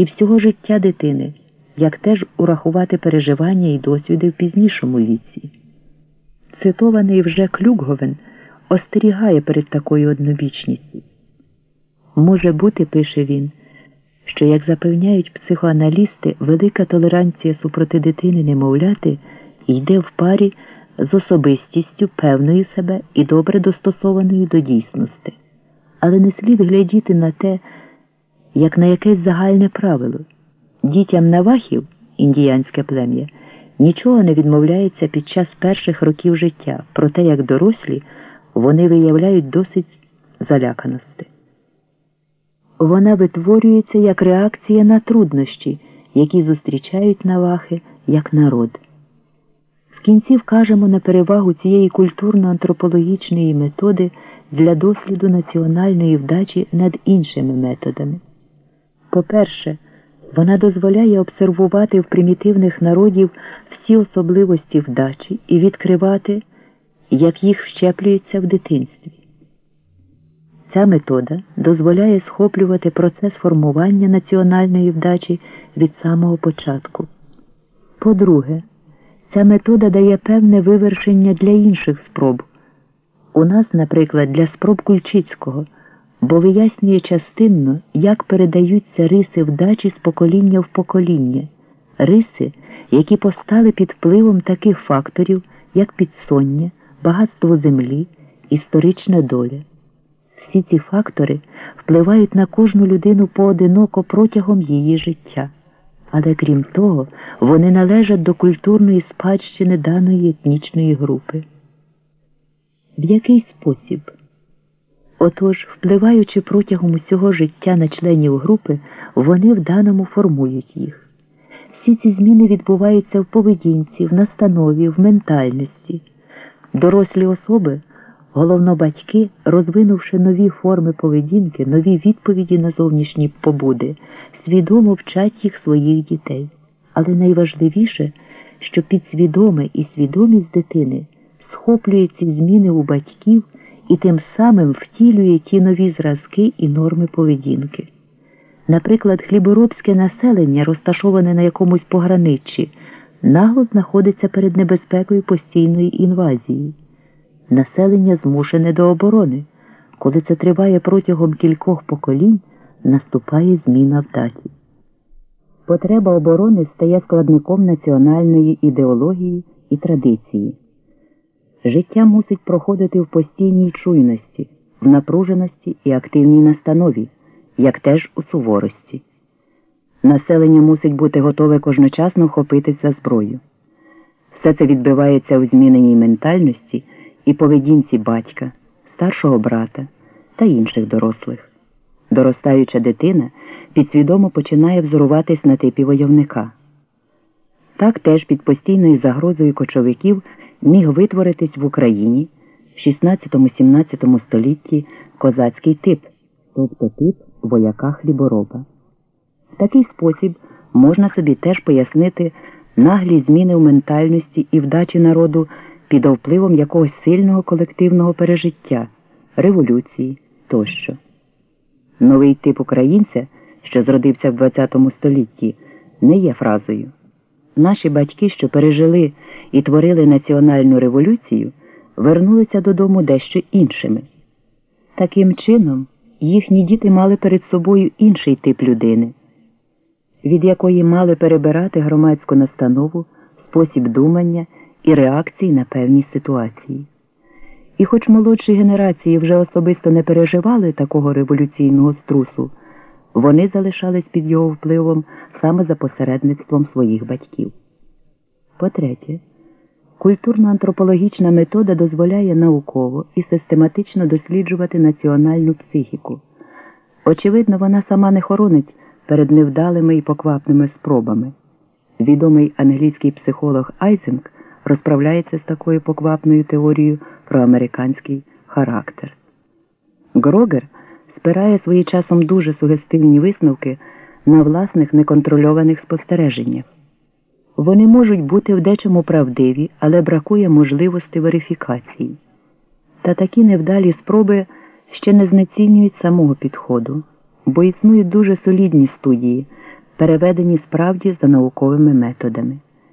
і всього життя дитини, як теж урахувати переживання і досвіди в пізнішому віці. Цитований вже Клюкговен остерігає перед такою однобічністю. Може бути, пише він, що, як запевняють психоаналісти, велика толеранція супроти дитини немовляти йде в парі з особистістю певною себе і добре достосованою до дійсності, але не слід глядіти на те, як на якесь загальне правило. Дітям навахів, індіянське плем'я, нічого не відмовляється під час перших років життя, проте як дорослі вони виявляють досить заляканості. Вона витворюється як реакція на труднощі, які зустрічають навахи як народ. В кінці вкажемо на перевагу цієї культурно-антропологічної методи для досліду національної вдачі над іншими методами. По-перше, вона дозволяє обсервувати в примітивних народів всі особливості вдачі і відкривати, як їх вщеплюється в дитинстві. Ця метода дозволяє схоплювати процес формування національної вдачі від самого початку. По-друге, ця метода дає певне вивершення для інших спроб. У нас, наприклад, для спроб Кульчицького, бо вияснює частинно, як передаються риси вдачі з покоління в покоління, риси, які постали під впливом таких факторів, як підсоння, багатство землі, історична доля. Всі ці фактори впливають на кожну людину поодиноко протягом її життя, але крім того, вони належать до культурної спадщини даної етнічної групи. В який спосіб? Отож, впливаючи протягом усього життя на членів групи, вони в даному формують їх. Всі ці зміни відбуваються в поведінці, в настанові, в ментальності. Дорослі особи, головно батьки, розвинувши нові форми поведінки, нові відповіді на зовнішні побуди, свідомо вчать їх своїх дітей. Але найважливіше, що підсвідоме і свідомість дитини схоплює ці зміни у батьків і тим самим втілює ті нові зразки і норми поведінки. Наприклад, хліборобське населення, розташоване на якомусь пограниччі, нагло знаходиться перед небезпекою постійної інвазії. Населення змушене до оборони. Коли це триває протягом кількох поколінь, наступає зміна в даті. Потреба оборони стає складником національної ідеології і традиції. Життя мусить проходити в постійній чуйності, в напруженості і активній настанові, як теж у суворості. Населення мусить бути готове кожночасно вхопитись за зброю. Все це відбивається у зміненій ментальності і поведінці батька, старшого брата та інших дорослих. Доростаюча дитина підсвідомо починає взоруватись на типі войовника. Так теж під постійною загрозою кочовиків міг витворитись в Україні в 16-17 столітті козацький тип, тобто тип вояка хлібороба. В такий спосіб можна собі теж пояснити наглі зміни в ментальності і вдачі народу під впливом якогось сильного колективного пережиття, революції тощо. Новий тип українця, що зродився в ХХ столітті, не є фразою. Наші батьки, що пережили і творили національну революцію, вернулися додому дещо іншими. Таким чином, їхні діти мали перед собою інший тип людини, від якої мали перебирати громадську настанову, спосіб думання і реакції на певні ситуації. І хоч молодші генерації вже особисто не переживали такого революційного струсу, вони залишались під його впливом саме за посередництвом своїх батьків. По-третє, культурно-антропологічна метода дозволяє науково і систематично досліджувати національну психіку. Очевидно, вона сама не хоронить перед невдалими і поквапними спробами. Відомий англійський психолог Айзенг розправляється з такою поквапною теорією про американський характер. Грогер спирає свої часом дуже сугестивні висновки на власних неконтрольованих спостереженнях. Вони можуть бути в дечому правдиві, але бракує можливості верифікації. Та такі невдалі спроби ще не знецінюють самого підходу, бо існують дуже солідні студії, переведені справді за науковими методами.